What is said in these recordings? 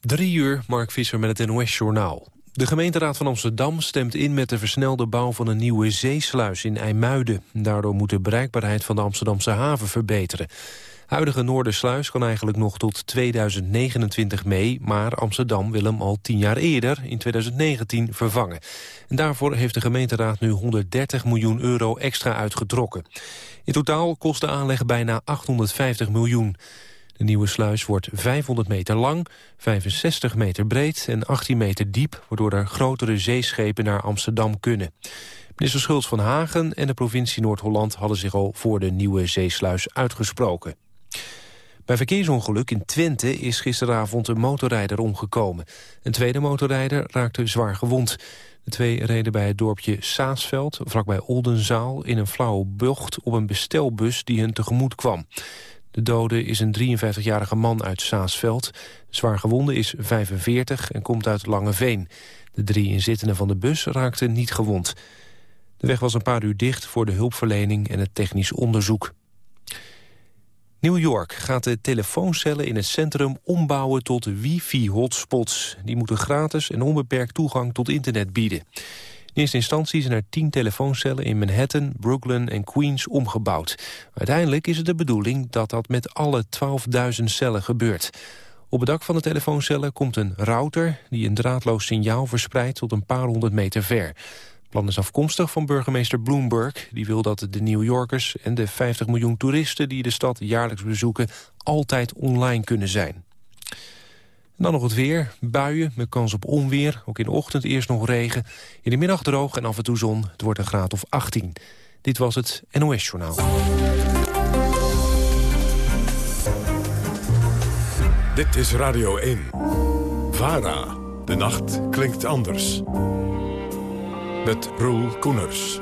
Drie uur, Mark Visser met het NOS-journaal. De gemeenteraad van Amsterdam stemt in met de versnelde bouw van een nieuwe zeesluis in IJmuiden. Daardoor moet de bereikbaarheid van de Amsterdamse haven verbeteren. Huidige Noordersluis kan eigenlijk nog tot 2029 mee... maar Amsterdam wil hem al tien jaar eerder, in 2019, vervangen. En daarvoor heeft de gemeenteraad nu 130 miljoen euro extra uitgetrokken. In totaal kost de aanleg bijna 850 miljoen. De nieuwe sluis wordt 500 meter lang, 65 meter breed en 18 meter diep... waardoor er grotere zeeschepen naar Amsterdam kunnen. Minister Schultz van Hagen en de provincie Noord-Holland... hadden zich al voor de nieuwe zeesluis uitgesproken. Bij verkeersongeluk in Twente is gisteravond een motorrijder omgekomen. Een tweede motorrijder raakte zwaar gewond. De twee reden bij het dorpje Saasveld, vlakbij Oldenzaal... in een flauwe bocht op een bestelbus die hun tegemoet kwam. De dode is een 53-jarige man uit Saasveld. Zwaar gewonde is 45 en komt uit Langeveen. De drie inzittenden van de bus raakten niet gewond. De weg was een paar uur dicht voor de hulpverlening en het technisch onderzoek. New York gaat de telefooncellen in het centrum ombouwen tot wifi-hotspots. Die moeten gratis en onbeperkt toegang tot internet bieden. In eerste instantie zijn er tien telefooncellen in Manhattan, Brooklyn en Queens omgebouwd. Uiteindelijk is het de bedoeling dat dat met alle 12.000 cellen gebeurt. Op het dak van de telefooncellen komt een router die een draadloos signaal verspreidt tot een paar honderd meter ver. Het plan is afkomstig van burgemeester Bloomberg. Die wil dat de New Yorkers en de 50 miljoen toeristen die de stad jaarlijks bezoeken altijd online kunnen zijn dan nog het weer. Buien met kans op onweer. Ook in de ochtend eerst nog regen. In de middag droog en af en toe zon. Het wordt een graad of 18. Dit was het NOS Journaal. Dit is Radio 1. VARA. De nacht klinkt anders. Met Roel Koeners.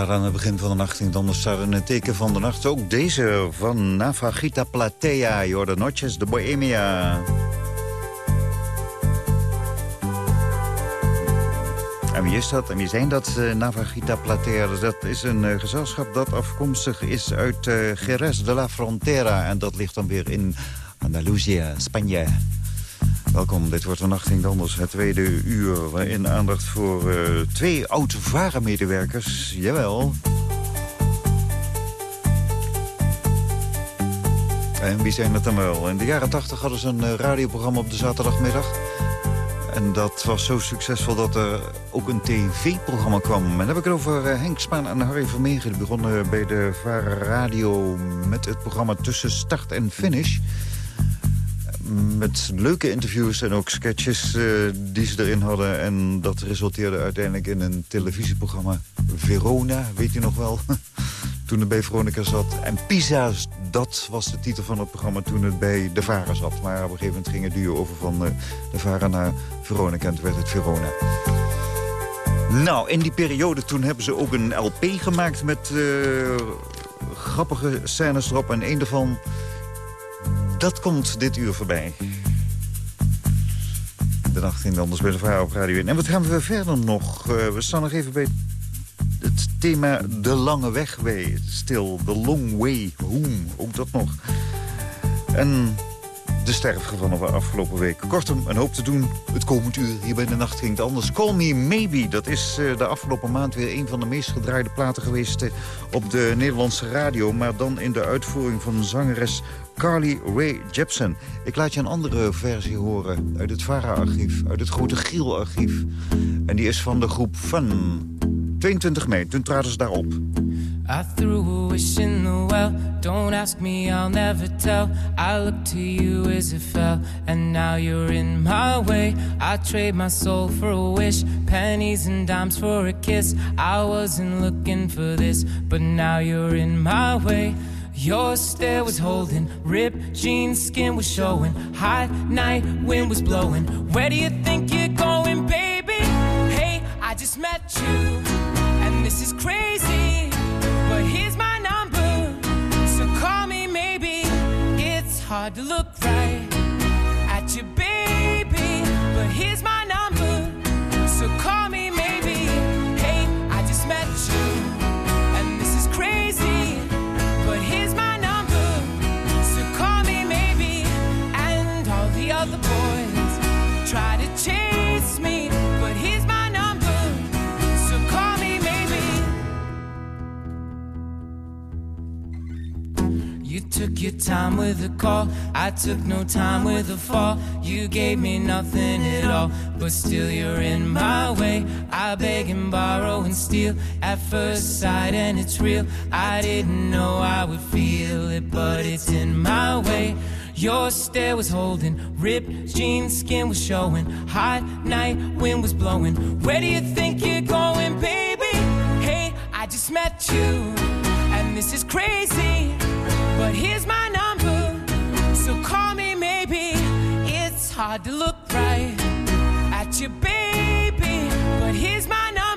Plaat aan het begin van de nacht in anders staat in het teken van de nacht. Ook deze van Navagita Platea, Jordan Noches de Bohemia. En wie is dat? En wie zijn dat, eh, Navagita Platea? Dus dat is een eh, gezelschap dat afkomstig is uit Jerez de la Frontera. En dat ligt dan weer in Andalusië, Spanje. Welkom, dit wordt Nacht in Anders, het tweede uur... waarin aandacht voor eh, twee oud-varenmedewerkers. Jawel. En wie zijn dat dan wel? In de jaren tachtig hadden ze een eh, radioprogramma op de zaterdagmiddag. En dat was zo succesvol dat er ook een tv-programma kwam. En dan heb ik het over eh, Henk Spaan en Harry Vermegen. Die begonnen bij de Vara Radio met het programma Tussen Start en Finish met leuke interviews en ook sketches eh, die ze erin hadden. En dat resulteerde uiteindelijk in een televisieprogramma Verona, weet je nog wel? toen het bij Veronica zat. En Pisa, dat was de titel van het programma toen het bij De Vara zat. Maar op een gegeven moment ging het duo over van eh, De Vara naar Veronica en toen werd het Verona. Nou, in die periode toen hebben ze ook een LP gemaakt met eh, grappige scènes erop. En een daarvan dat komt dit uur voorbij. De nacht in Anders bij de Vrouw op Radio 1. En wat gaan we verder nog? Uh, we staan nog even bij het thema De Lange Weg stil. The Long Way Home, ook dat nog. En de sterfgevallen van afgelopen week. Kortom, een hoop te doen het komend uur. Hier bij de nacht ging het anders. Call Me Maybe, dat is uh, de afgelopen maand weer een van de meest gedraaide platen geweest uh, op de Nederlandse radio. Maar dan in de uitvoering van zangeres Carly Rae Jepsen. Ik laat je een andere versie horen uit het VARA-archief, uit het Grote Giel-archief. En die is van de groep Fun. 22 mei, toen traden ze daarop. I threw a wish in the well. Don't ask me, I'll never tell. I looked to you as it fell, and now you're in my way. I trade my soul for a wish, pennies and dimes for a kiss. I wasn't looking for this, but now you're in my way. Your stare was holding, ripped jeans, skin was showing. Hot night, wind was blowing. Where do you think you're going, baby? Hey, I just met you, and this is crazy. But here's my number, so call me maybe. It's hard to look right took your time with the call. I took no time with the fall. You gave me nothing at all, but still you're in my way. I beg and borrow and steal at first sight, and it's real. I didn't know I would feel it, but it's in my way. Your stare was holding, ripped jeans, skin was showing. Hot night, wind was blowing. Where do you think you're going, baby? Hey, I just met you, and this is crazy. But here's my number, so call me maybe. It's hard to look right at you, baby. But here's my number,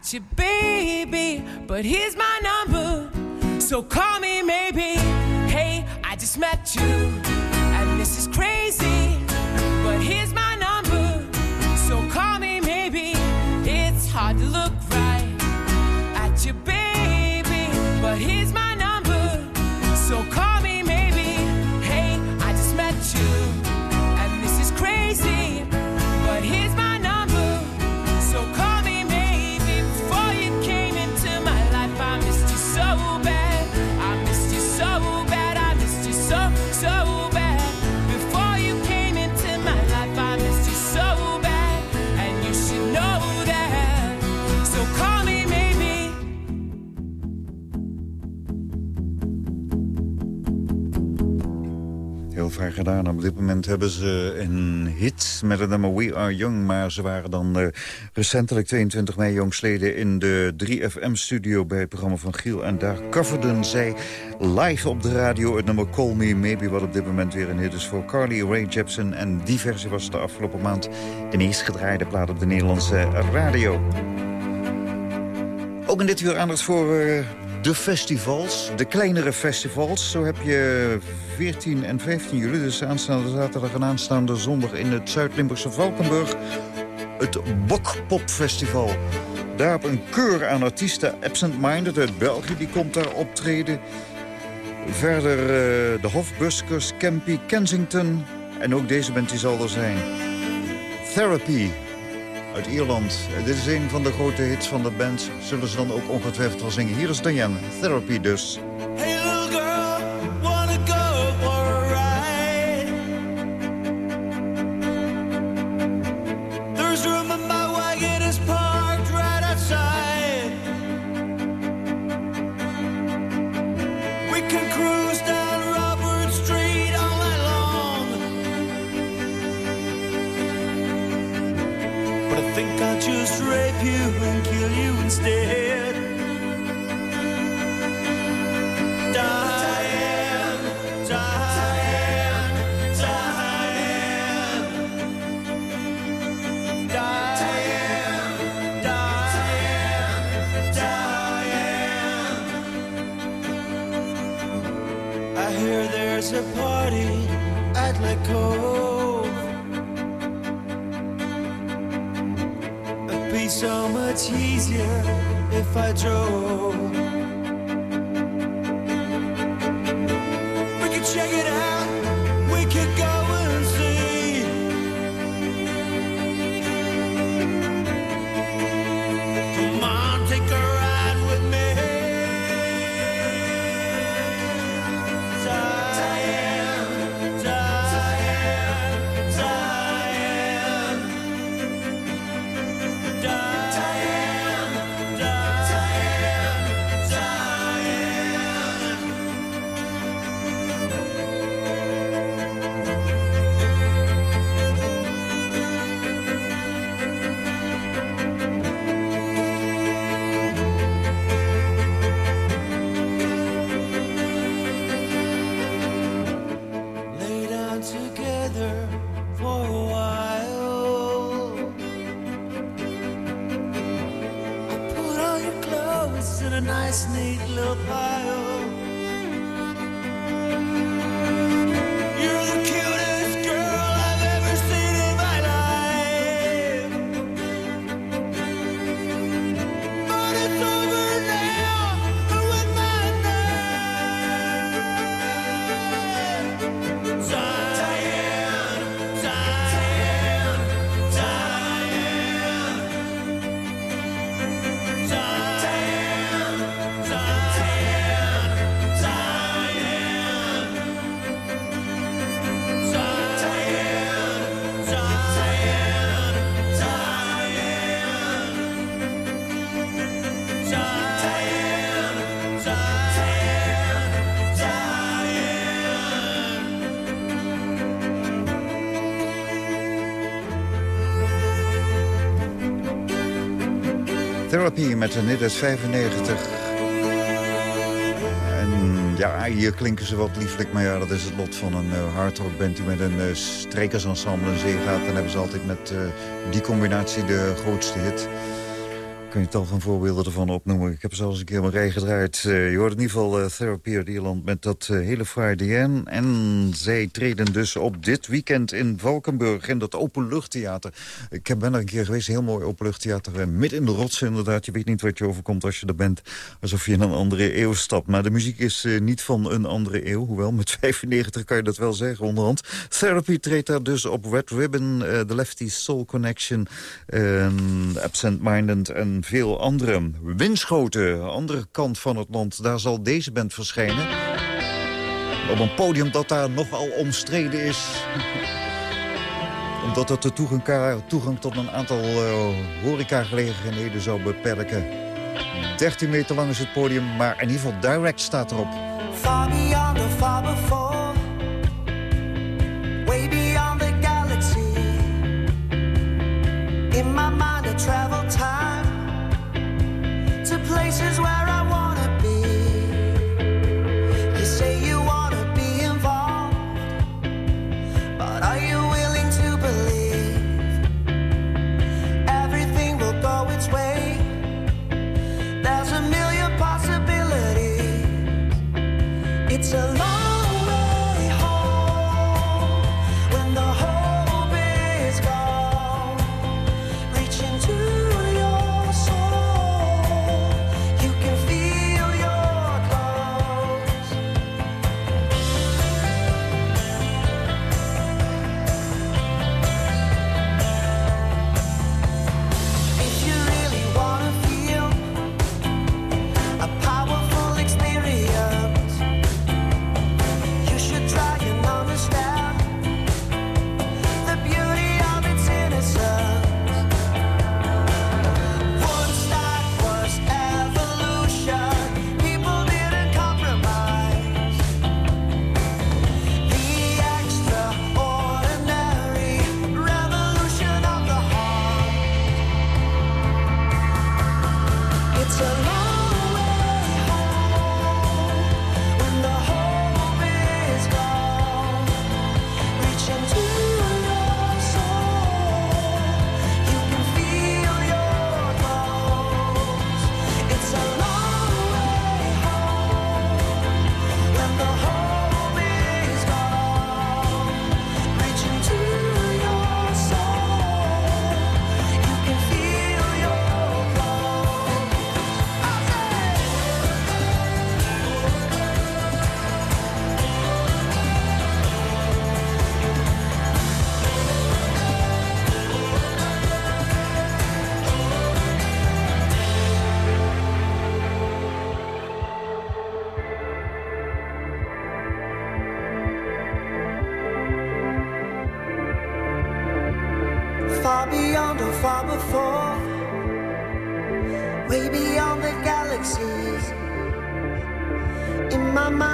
right at you, baby. But here's my number. So call me maybe. Hey, I just met you, and this is crazy. Heel gedaan. Op dit moment hebben ze een hit met het nummer We Are Young. Maar ze waren dan eh, recentelijk 22 mei jongsleden in de 3FM-studio... bij het programma van Giel. En daar coverden zij live op de radio het nummer Call Me Maybe... wat op dit moment weer een hit is voor Carly Rae Jepsen. En die versie was de afgelopen maand de meest gedraaide plaat op de Nederlandse radio. Ook in dit uur aandacht voor eh, de festivals, de kleinere festivals. Zo heb je 14 en 15 juli, dus aanstaande zaterdag en aanstaande zondag... in het Zuid-Limburgse Valkenburg, het Bokpopfestival. Daar op een keur aan artiesten, Absent Minded uit België... die komt daar optreden. Verder eh, de Hofbuskers, Campy, Kensington... en ook deze band die zal er zijn. Therapy, uit Ierland. Eh, Dit is een van de grote hits van de band. Zullen ze dan ook ongetwijfeld wel zingen. Hier is Diane, Therapy dus. So much easier if I drove. Therapy met een hit uit 95. En ja, hier klinken ze wat lieflijk, maar ja, dat is het lot van een uh, hardrock band die met een uh, strekersensemble in zee gaat. Dan hebben ze altijd met eh, die combinatie de grootste hit. Kan je tal van voorbeelden ervan opnoemen. Ik heb zelfs een keer mijn rij gedraaid. Uh, je hoort in ieder geval uh, Therapy uit Ierland met dat uh, hele Friday En zij treden dus op dit weekend in Valkenburg in dat openluchttheater. Ik ben er een keer geweest, heel mooi openluchttheater. Midden in de rotsen inderdaad. Je weet niet wat je overkomt als je er bent. Alsof je in een andere eeuw stapt. Maar de muziek is niet van een andere eeuw. Hoewel, met 95 kan je dat wel zeggen onderhand. Therapy treedt daar dus op Red Ribbon, The Lefty Soul Connection... Absent Minded en veel andere. Winschoten, andere kant van het land, daar zal deze band verschijnen. Op een podium dat daar nogal omstreden is. Omdat het de toegang, tot een aantal uh, horecagelegenheden zou beperken. 13 meter lang is het podium, maar in ieder geval direct staat erop. Far before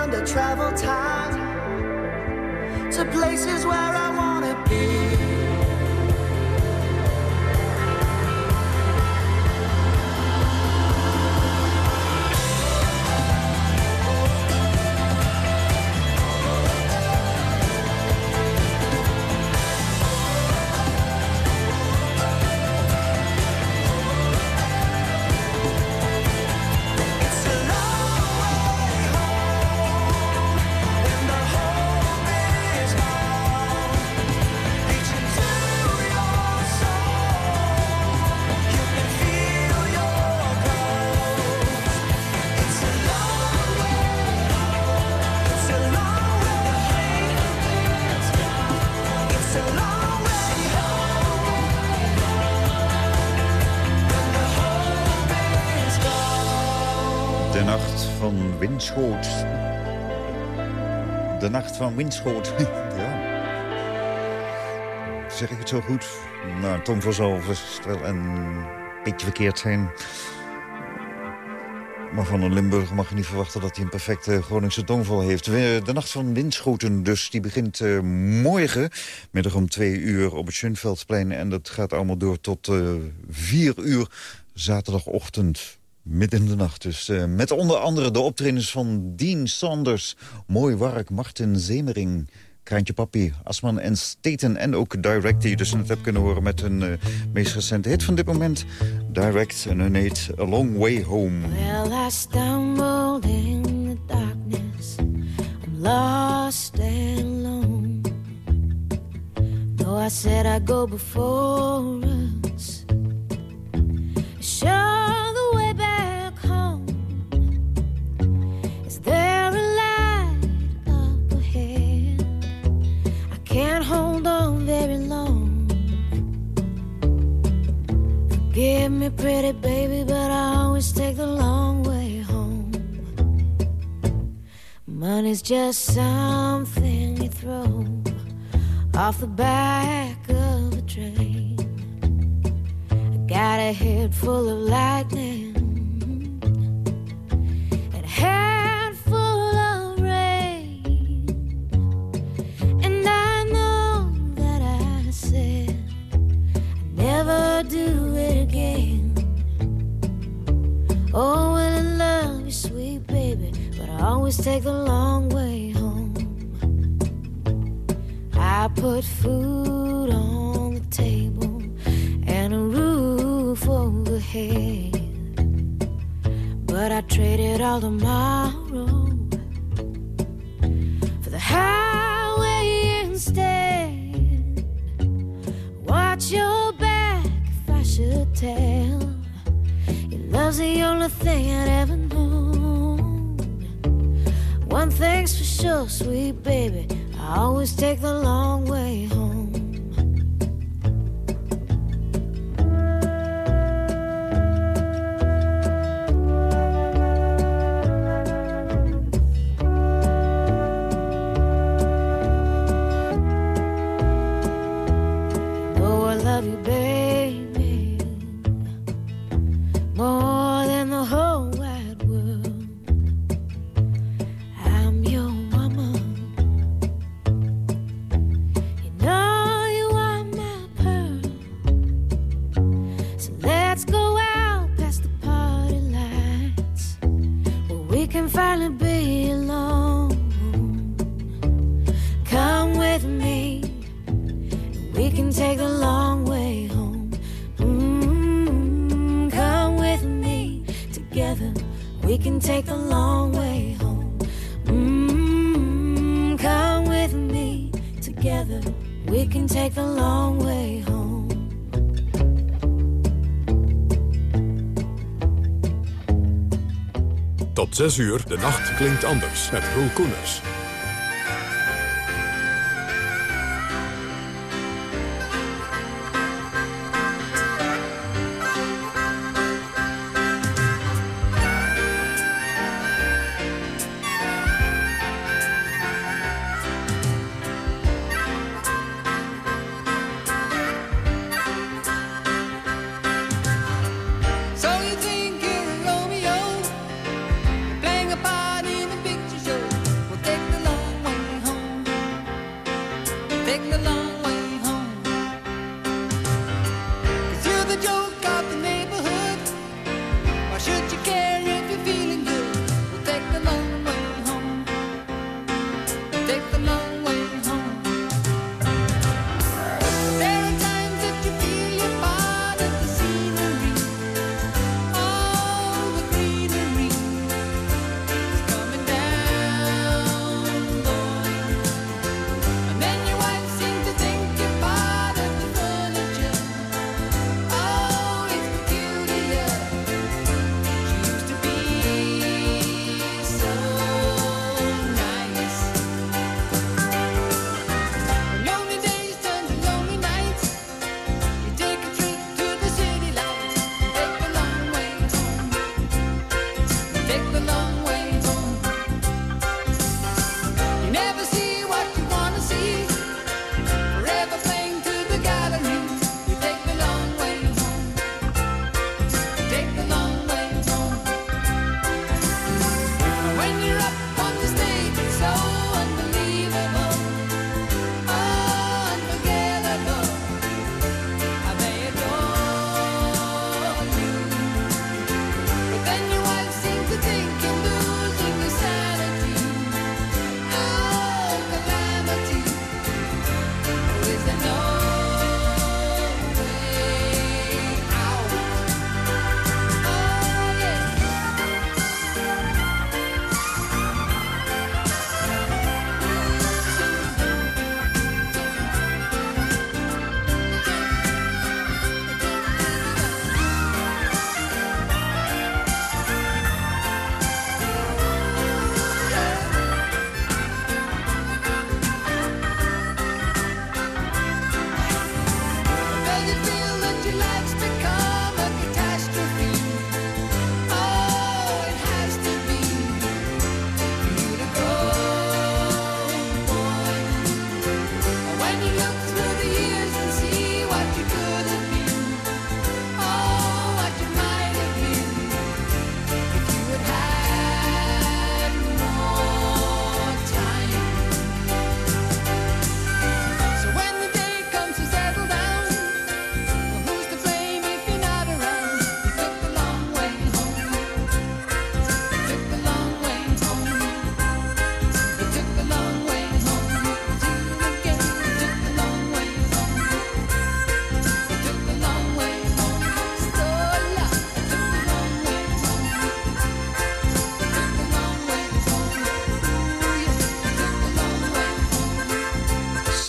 find a travel time to places where I want. De nacht van Winschoot. ja. Zeg ik het zo goed? Nou, Tom van Zalven wel een beetje verkeerd zijn. Maar van een Limburger mag je niet verwachten dat hij een perfecte Groningse tongval heeft. De nacht van windschoten dus, die begint uh, morgen, middag om twee uur op het Schönveldsplein. En dat gaat allemaal door tot uh, vier uur zaterdagochtend. Midden in de nacht dus. Uh, met onder andere de optredens van Dean Sanders, Mooi Wark, Martin Zemering... Kraantje Papi, Asman en Staten en ook Direct... die je dus net hebt kunnen horen met hun uh, meest recente hit van dit moment. Direct en hun heet A Long Way Home. Well, I stumbled in the darkness I'm lost and alone Though I said I'd go before pretty baby, but I always take the long way home. Money's just something you throw off the back of a train. I got a head full of lightning always take the long way home. I put food on the table and a roof overhead, but I traded all tomorrow for the highway instead. Watch your back if I should tell. Your love's the only thing I'd ever Thing's for sure, sweet baby, I always take the long way 6 uur, de nacht klinkt anders met Roel Koeners.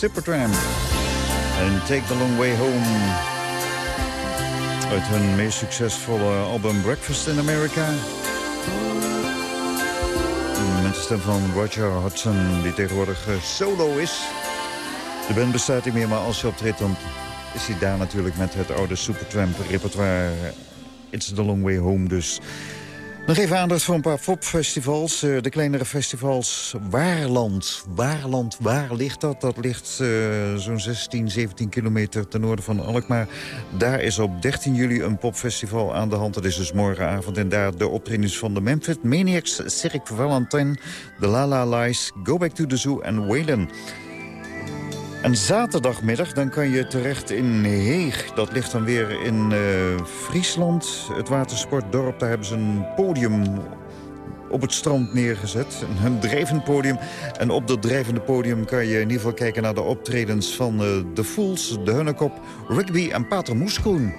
Supertramp. En Take the Long Way Home. Uit hun meest succesvolle album Breakfast in America. Met de stem van Roger Hudson, die tegenwoordig eh, solo is. De band bestaat niet meer, maar als je optreedt... dan is hij daar natuurlijk met het oude Supertramp repertoire. It's the Long Way Home dus. Nog even aandacht voor een paar popfestivals. Eh, de kleinere festivals Waarland. Waarland, waar ligt dat? Dat ligt eh, zo'n 16, 17 kilometer ten noorden van Alkmaar. Daar is op 13 juli een popfestival aan de hand. Dat is dus morgenavond. En daar de optredens van de Memphis Maniacs, Cirque Valentine... de La La Lies, Go Back to the Zoo en Whalen. En zaterdagmiddag dan kan je terecht in Heeg. Dat ligt dan weer in eh, Friesland. Het watersportdorp, daar hebben ze een podium op het strand neergezet. Een drijvend podium. En op dat drijvende podium kan je in ieder geval kijken naar de optredens van eh, de Fools, de Hunnekop, Rugby en Pater Moeskoen.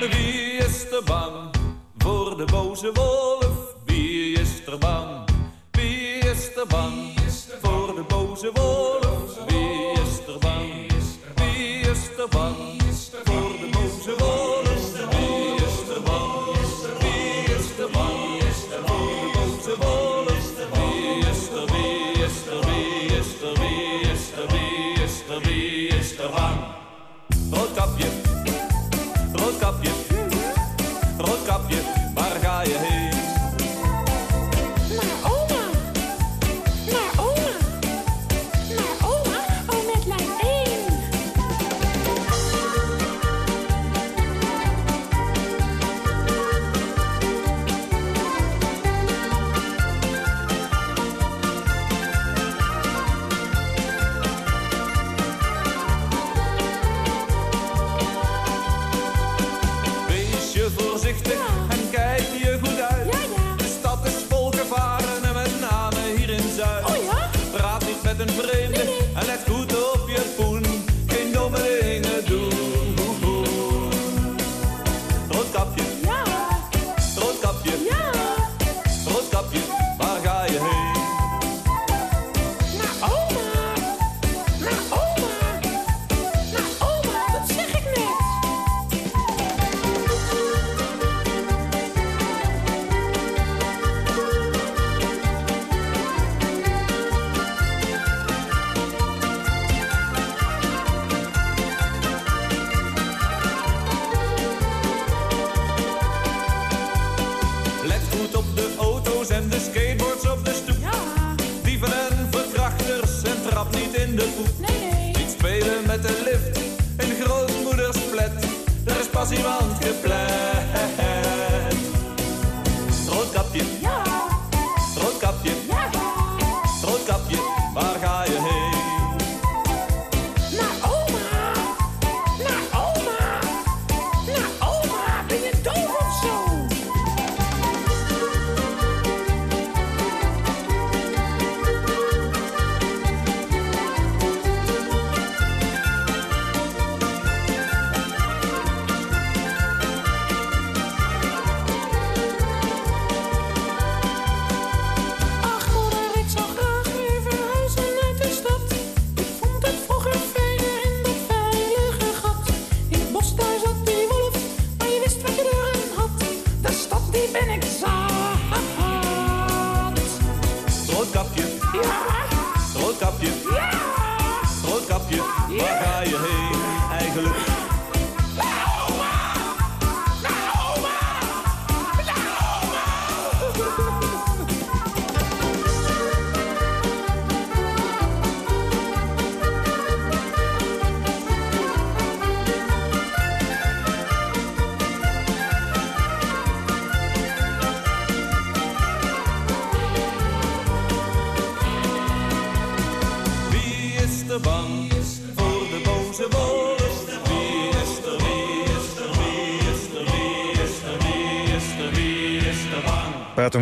Wie is er bang voor de boze wolf? Wie is er bang? Wie is er bang boze wolf? Wie is er bang? Is er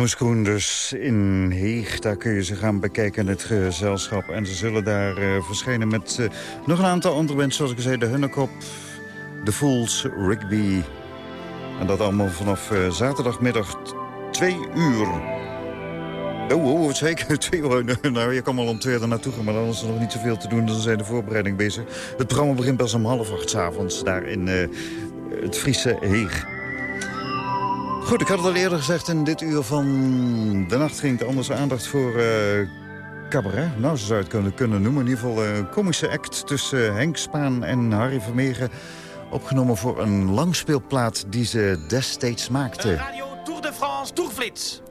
Moeskoen dus in Heeg. Daar kun je ze gaan bekijken het gezelschap. En ze zullen daar eh, verschijnen met eh, nog een aantal andere mensen. Zoals ik zei, de Hunnekop, de Fools, Rigby. En dat allemaal vanaf eh, zaterdagmiddag 2 uur. Oh, oh, wat zeker. Twee uur. Nou, je kan wel om twee er naartoe gaan, maar dan is er nog niet zoveel te doen. Dan zijn de voorbereiding bezig. Het programma begint pas om half acht 's avonds daar in het Friese Heeg. Goed, ik had het al eerder gezegd in dit uur van de nacht ging het anders aandacht voor eh, cabaret. Nou, zo zou het kunnen, kunnen noemen. In ieder geval eh, een komische act tussen Henk Spaan en Harry Vermegen. Opgenomen voor een langspeelplaat die ze destijds maakte. Radio Tour de France Tourflits.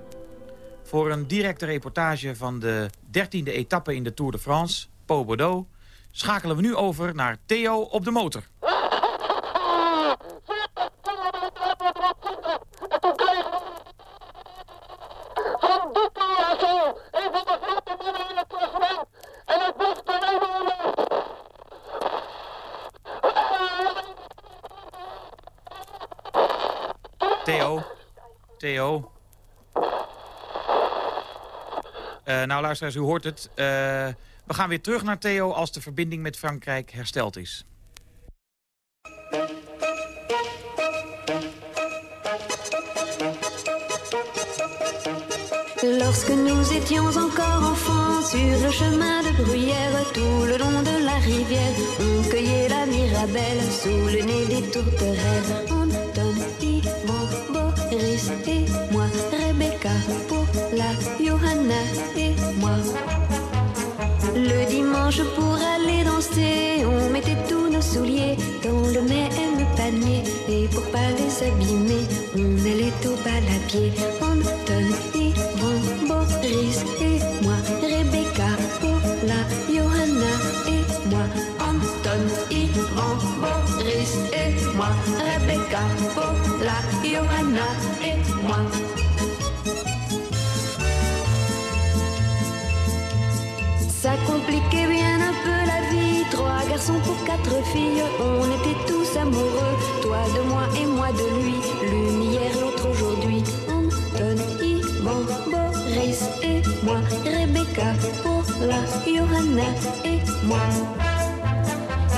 Voor een directe reportage van de 13e etappe in de Tour de France, Pau Bordeaux, schakelen we nu over naar Theo op de motor. Van dit jaar zo, een van de grote mannen in het klassement. En het blijft er eenmaal Theo, Theo. Eh, nou luisteraars, u hoort het. Eh, we gaan weer terug naar Theo als de verbinding met Frankrijk hersteld is. Lorsque nous étions encore enfants, sur le chemin de bruyère, tout le long de la rivière, on cueillait la mirabelle sous le nez des tourterelles. Anton, Yvon, Boris et moi, Rebecca, Paula, Johanna et moi. Le dimanche pour aller danser, on mettait tous nos souliers dans le même panier. Et pour pas les abîmer, on allait au bal à pied. Anton, Yvon, Boris et Boris et moi, Rebecca, Paula, Johanna et moi. Ça compliquait bien un peu la vie. Trois garçons pour quatre filles, on était tous amoureux. Toi de moi et moi de lui. L'une hier, l'autre aujourd'hui. Anton, Yvan, Boris et moi. Rebecca, Paula, Johanna et moi.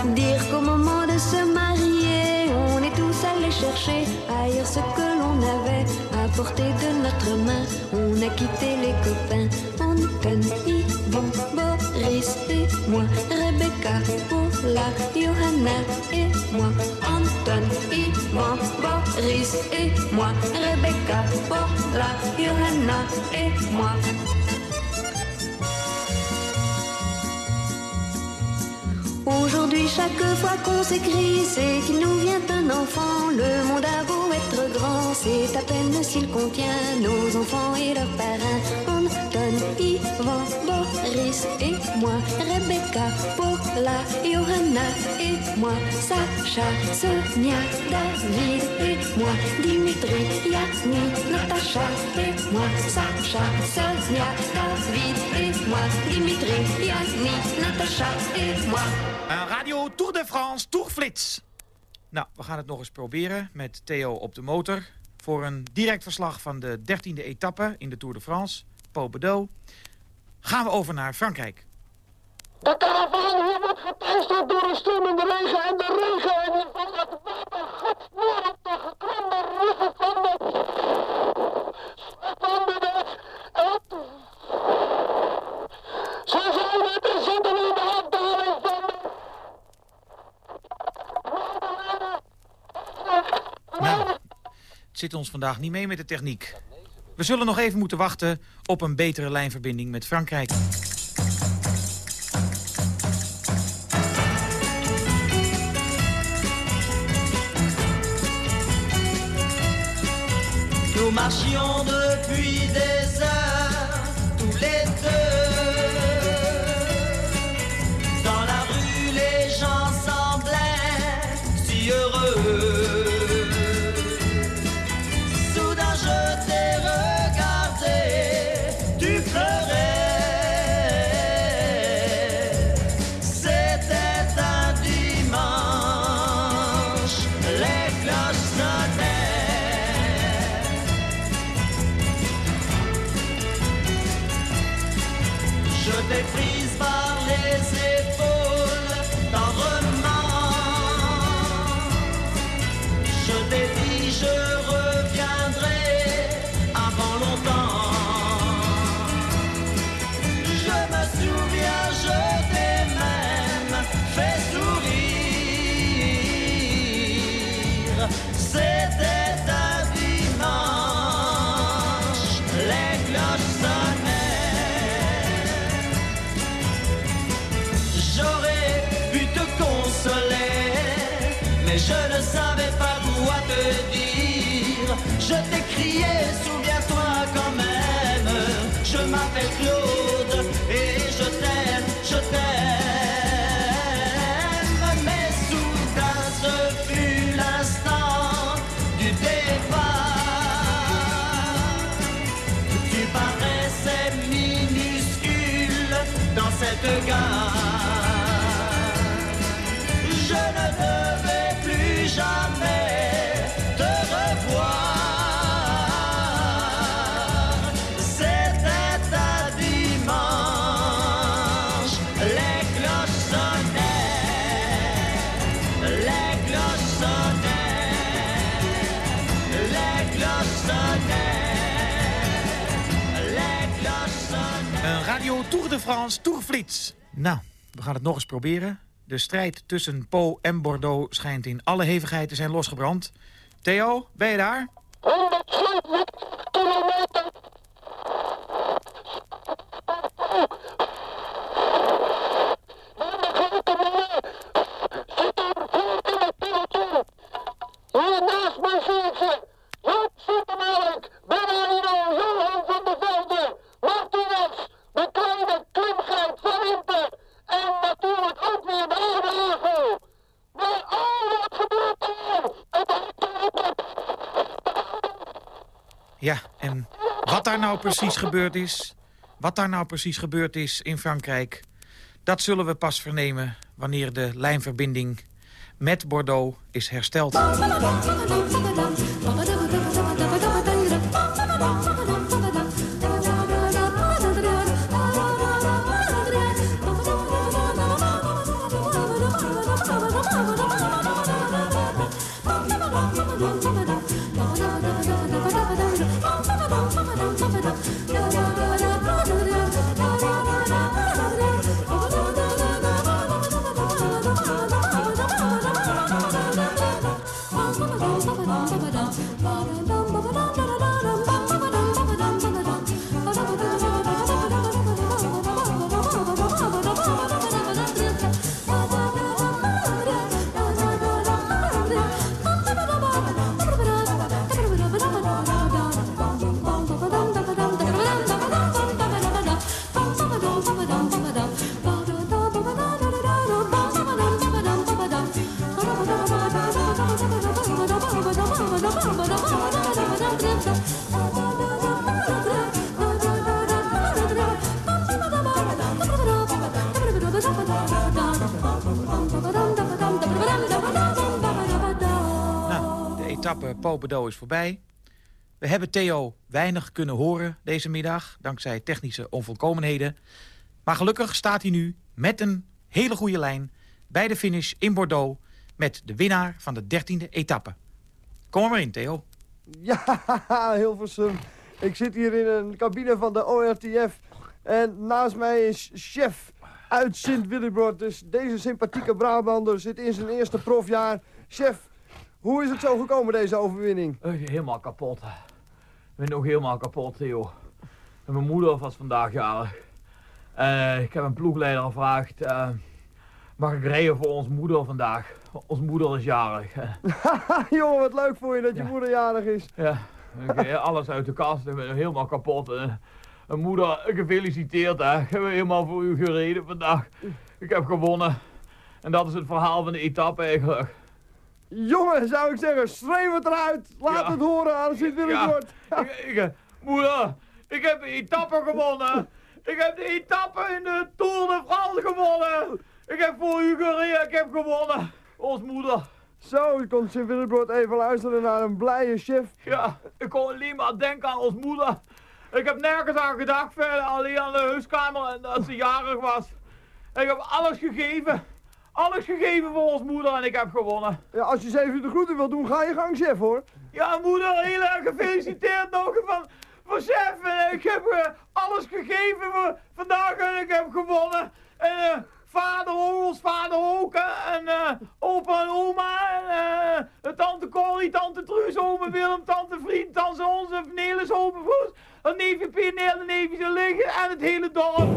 Dire qu'au moment de se marier, on est tous allés chercher ailleurs ce que l'on avait à portée de notre main. On a quitté les copains, Anton, Yvon, Boris et moi, Rebecca, Paula, Johanna et moi. Anton, Yvon, Boris et moi, Rebecca, Paula, Johanna et moi. Aujourd'hui, chaque fois qu'on s'écrit, c'est qu'il nous vient un enfant. Le monde a beau être grand, c'est à peine s'il contient nos enfants et leurs parrains. Anton, Yvan, Boris et moi, Rebecca, Paula, Johanna et moi, Sacha, Sonia, David et moi, Dimitri, Yasmi, Natacha et moi, Sacha, Sonia, David et moi, Dimitri, Yasmi, Natacha et moi. Een Radio Tour de France Tourflits. Nou, we gaan het nog eens proberen met Theo op de motor. Voor een direct verslag van de 13e etappe in de Tour de France, Bordeaux, gaan we over naar Frankrijk. De karavaan hier wordt geteisterd door een stromende regen en de regen en die van het water gaat op de gekromde ruggen van de... van de weg. En... Ze zijn het en zitten in de afdaling van de... Nou, het zit ons vandaag niet mee met de techniek. We zullen nog even moeten wachten op een betere lijnverbinding met Frankrijk. Nous depuis des heures. Cette gare. De France, Tourflits. Nou, we gaan het nog eens proberen. De strijd tussen Po en Bordeaux schijnt in alle hevigheid te zijn losgebrand. Theo, ben je daar? 170 kilometer. Aan de grote meneer zit er voor in het peloton. Hier naast mij zie ik ze. Joop Zoetemelk, Bernardino, Johan van der Velde, Martinez, de kleine klimgeit van Inter. En natuurlijk ook weer de oude Evo. Maar oh, wat gebeurt er? Het Ja, en wat daar nou precies gebeurd is... wat daar nou precies gebeurd is in Frankrijk... dat zullen we pas vernemen wanneer de lijnverbinding met Bordeaux is hersteld. Popedo is voorbij. We hebben Theo weinig kunnen horen deze middag, dankzij technische onvolkomenheden. Maar gelukkig staat hij nu met een hele goede lijn bij de finish in Bordeaux... met de winnaar van de dertiende etappe. Kom maar in, Theo. Ja, Hilversum. Ik zit hier in een cabine van de ORTF. En naast mij is chef uit Sint-Willibord. Dus deze sympathieke Brabander zit in zijn eerste profjaar. Chef, hoe is het zo gekomen, deze overwinning? Eh, Helemaal kapot. Ik ben nog helemaal kapot, Theo. En mijn moeder was vandaag jarig. Eh, ik heb een ploegleider gevraagd. eh, mag ik rijden voor ons moeder vandaag? Ons moeder is jarig. Jongen, wat leuk voor je dat je Ja. moeder jarig is. ja, alles uit de kast. Ik ben helemaal kapot. Mijn moeder, gefeliciteerd hè. Ik heb helemaal voor u gereden vandaag. Ik heb gewonnen. En dat is het verhaal van de etappe eigenlijk. Jongen, zou ik zeggen, schreeuw het eruit. Laat Ja. het horen aan Sint-Willibord. Ik, ik, moeder, ik heb de etappe gewonnen. Ik heb de etappe in de Tour de France gewonnen. Ik heb voor u gereden, ik heb gewonnen. Ons moeder. Zo, je komt Sint-Willibord even luisteren naar een blije chef. Ja, ik kon alleen maar denken aan ons moeder. Ik heb nergens aan gedacht verder, alleen aan de huiskamer en dat ze jarig was. Ik heb alles gegeven. Alles gegeven voor ons moeder en ik heb gewonnen. Ja, als je eens even de groeten wil doen, ga je gang, chef, hoor. Ja, moeder, heel erg gefeliciteerd nog van, van chef. En ik heb eh, alles gegeven voor vandaag en ik heb gewonnen. En eh, vader ook, ons vader ook. En eh, opa en oma. En eh, tante Corrie, tante Truus, oma Willem, tante Vriend, tante onze, Nelis, opa Vroes. En neefje Piet, en neefje liggen en het hele dorp.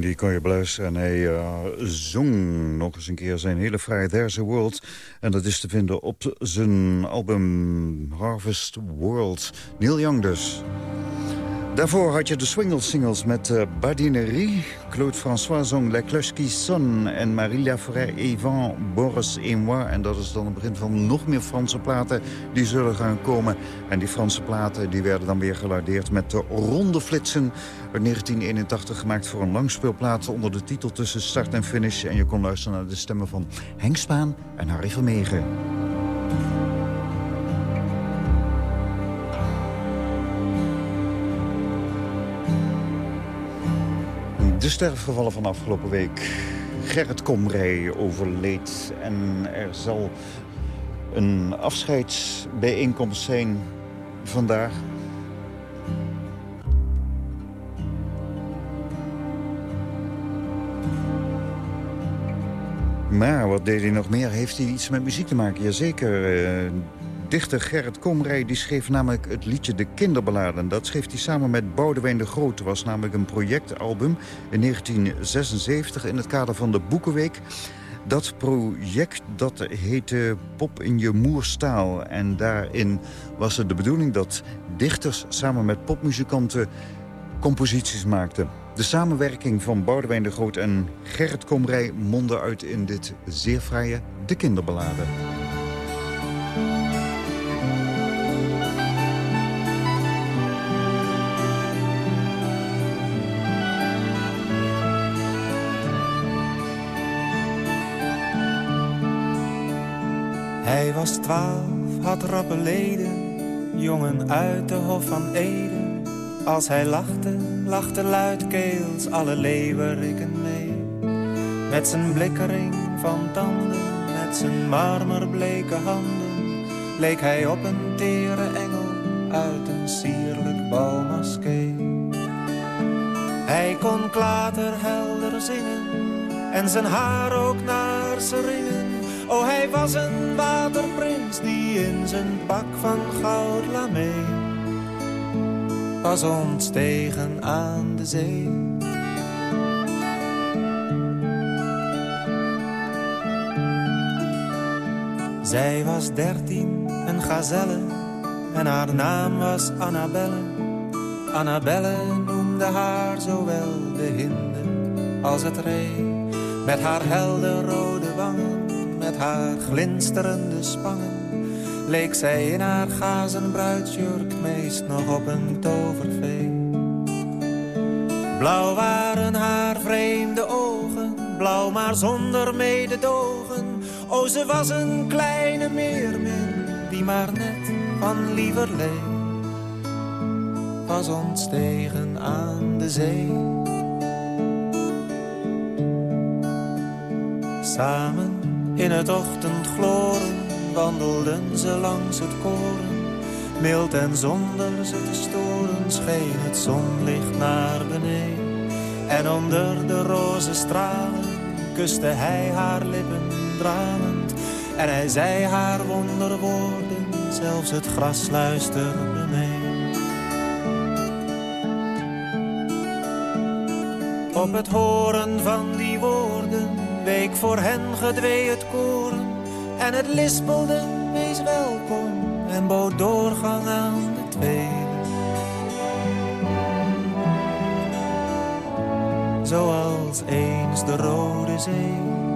Die kon je beluisteren. En hij eh, zong nog eens een keer zijn hele vrije There's a World. En dat is te vinden op zijn album Harvest World. Neil Young dus. Daarvoor had je de Swingle Singles met uh, Badinerie. Claude François zong La Cloche qui. En Marie Laforêt, Evan, Boris et moi. En dat is dan het begin van nog meer Franse platen die zullen gaan komen. En die Franse platen die werden dan weer gelardeerd met de Ronde Flitsen. Uit 1981 gemaakt voor een langspeelplaat onder de titel Tussen Start en Finish. En je kon luisteren naar de stemmen van Henk Spaan en Harry Vermegen. De sterfgevallen van afgelopen week. Gerrit Komrij overleed en er zal een afscheidsbijeenkomst zijn vandaag. Maar wat deed hij nog meer? Heeft hij iets met muziek te maken? Jazeker. eh dichter Gerrit Komrij die schreef namelijk het liedje De Kinderbeladen. Dat schreef hij samen met Boudewijn de Groot. Was namelijk een projectalbum in 1976 in het kader van de Boekenweek. Dat project dat heette Pop in je moerstaal. En daarin was het de bedoeling dat dichters samen met popmuzikanten composities maakten. De samenwerking van Boudewijn de Groot en Gerrit Komrij mondde uit in dit zeer fraaie De Kinderbeladen. Hij was twaalf, had rappe leden, jongen uit de Hof van Eden. Als hij lachte, lachte luidkeels alle leeuweriken mee. Met zijn blikkering van tanden, met zijn marmerbleke handen, leek hij op een tere engel uit een sierlijk balmaskee. Hij kon klaterhelder zingen en zijn haar ook naar zijn ringen. Oh, hij was een waterprins die in zijn pak van goud lamee was ontstegen aan de zee. Zij was dertien, een gazelle, en haar naam was Annabelle. Annabelle noemde haar zowel de hinde als het ree. Met haar helder rode wangen, met haar glinsterende spangen leek zij in haar gazen bruidsjurk meest nog op een tovervee. Blauw waren haar vreemde ogen, blauw maar zonder mededogen. O, ze was een kleine meermin, die maar net van lieverlee was ontstegen aan de zee. Samen in het ochtendgloren wandelden ze langs het koren. Mild en zonder ze te storen scheen het zonlicht naar beneden. En onder de roze stralen kuste hij haar lippen dralend. En hij zei haar wonderwoorden, zelfs het gras luisterde mee. Op het horen van die woorden week voor hen gedwee het koren. En het lispelde, wees welkom, en bood doorgang aan de twee. Zoals eens de Rode Zee.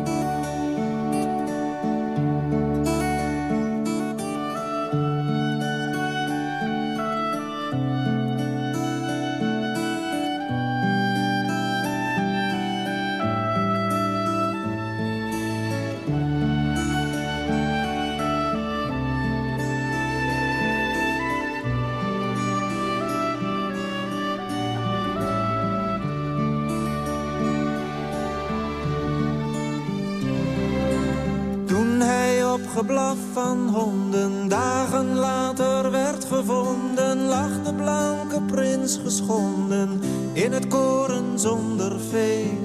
Van honden dagen later werd gevonden, lag de blanke prins geschonden in het koren zonder vee.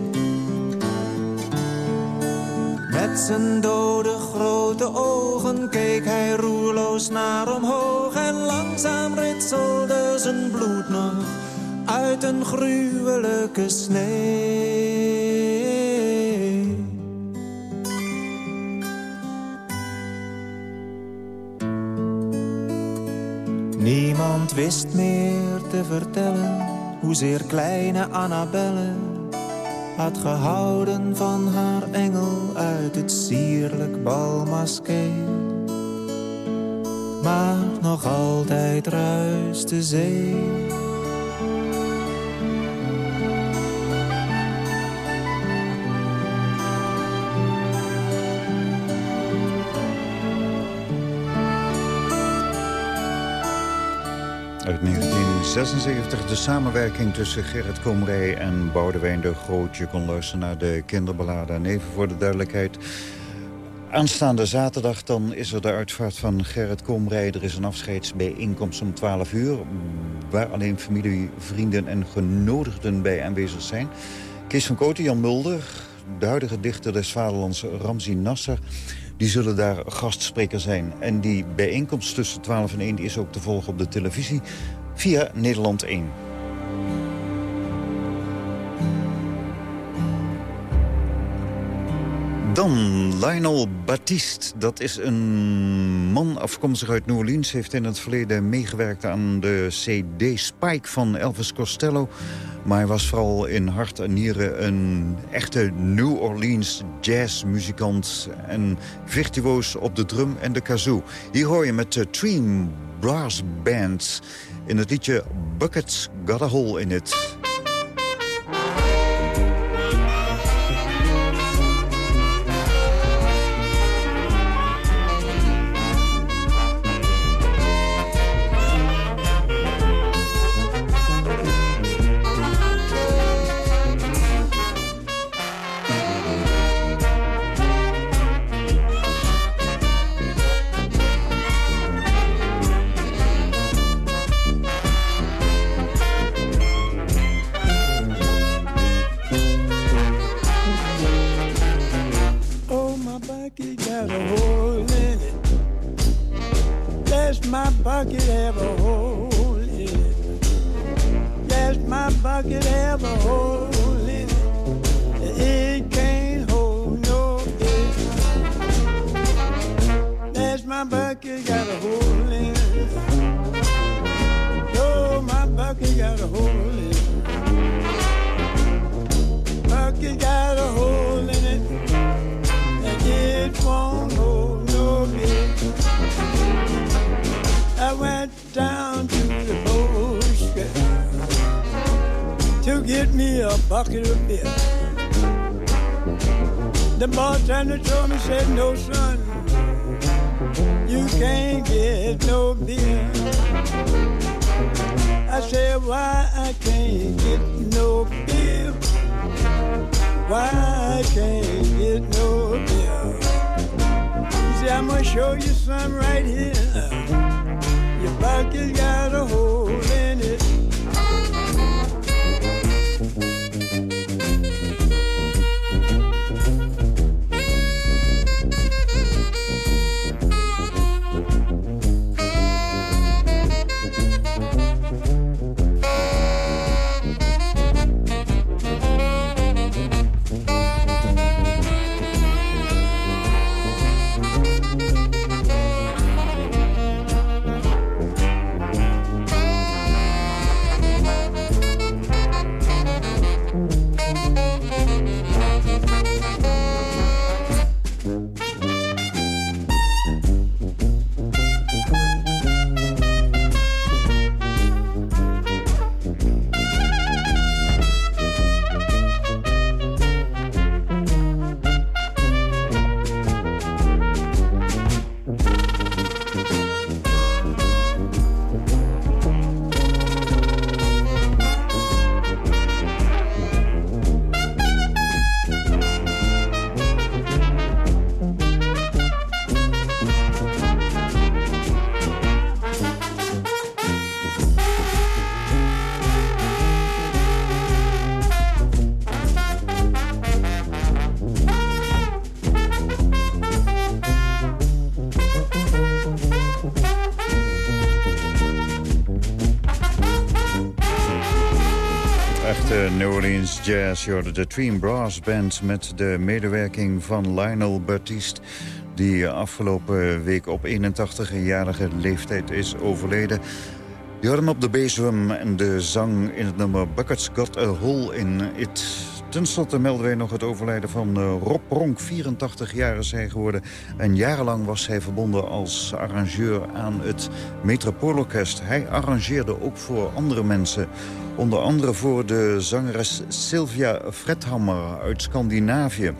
Met zijn dode grote ogen keek hij roerloos naar omhoog en langzaam ritselde zijn bloed nog uit een gruwelijke snee. Hoezeer kleine Annabelle had gehouden van haar engel uit het sierlijk balmaskee. Maar nog altijd ruist de zee. Uit 1976 de samenwerking tussen Gerrit Komrij en Boudewijn de Groot. Je kon luisteren naar de kinderballade. En even voor de duidelijkheid. Aanstaande zaterdag dan is er de uitvaart van Gerrit Komrij. Er is een afscheidsbijeenkomst om 12 uur... waar alleen familie, vrienden en genodigden bij aanwezig zijn. Kees van Kooten, Jan Mulder, de huidige dichter des Vaderlands Ramzi Nasser... die zullen daar gastspreker zijn. En die bijeenkomst tussen 12 en 1 is ook te volgen op de televisie... via Nederland 1. Dan Lionel Baptiste. Dat is een man afkomstig uit New Orleans. Heeft in het verleden meegewerkt aan de CD Spike van Elvis Costello. Maar hij was vooral in hart en nieren een echte New Orleans jazzmuzikant. En virtuoos op de drum en de kazoo. Hier hoor je met de Dream Brass Band in het liedje Buckets Got a Hole in It. Bucket of beer. The bartender told me, said, no, son, you can't get no beer. I said, why I can't get no beer? Why I can't get no beer? He said, I'm gonna show you some right here. Your bucket got a hole Jazz. Je de Twin Brass Band met de medewerking van Lionel Baptiste... die afgelopen week op 81-jarige leeftijd is overleden. Je hem op de bassdrum en de zang in het nummer Buckets Got a Hole in It. Ten slotte melden wij nog het overlijden van eh, Rob Ronk. 84 jaar is hij geworden. En jarenlang was hij verbonden als arrangeur aan het Metropoolorkest. Hij arrangeerde ook voor andere mensen. Onder andere voor de zangeres Sylvia Fredhammer uit Scandinavië.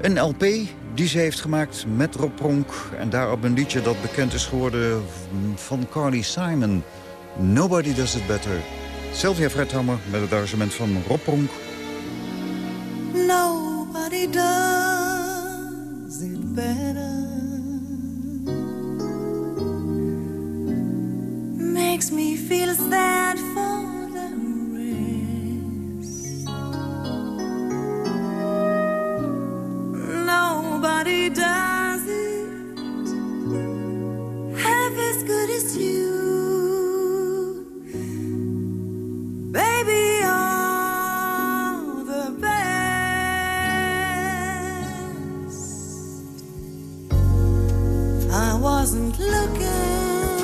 Een LP die ze heeft gemaakt met Rob Ronk. En daarop een liedje dat bekend is geworden van Carly Simon. Nobody Does It Better. Sylvia Fredhammer met het arrangement van Rob Ronk. Nobody does it better. Makes me feel sad Nobody does it half as good as you. Baby, the best. I wasn't looking,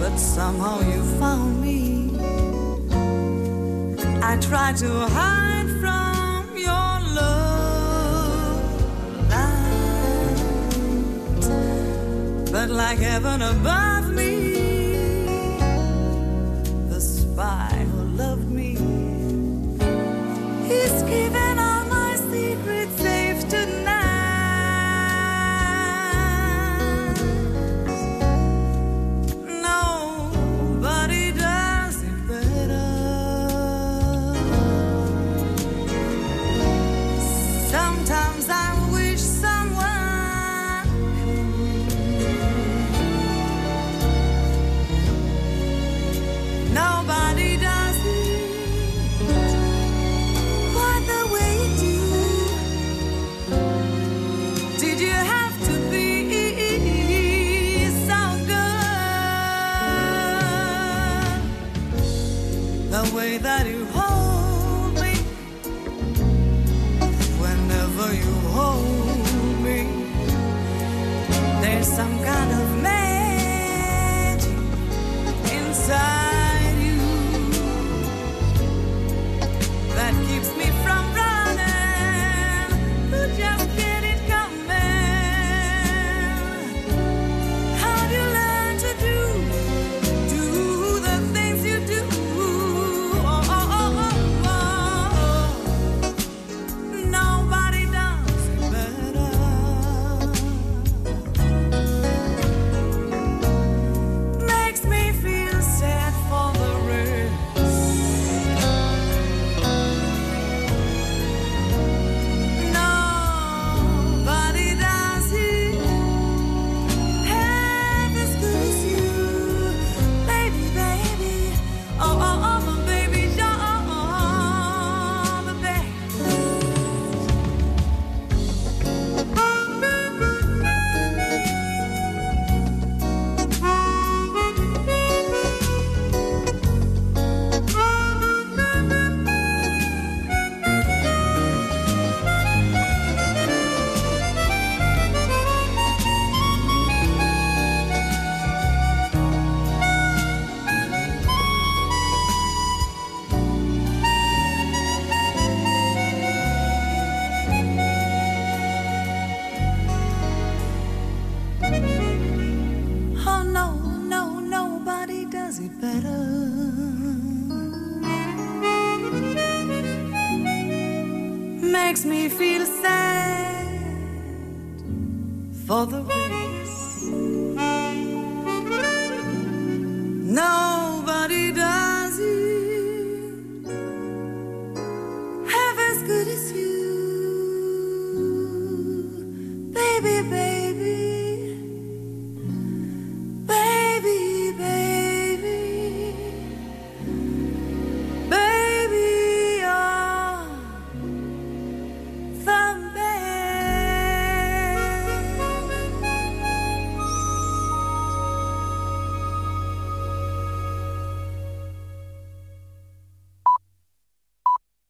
but somehow you found me. I tried to hide like heaven above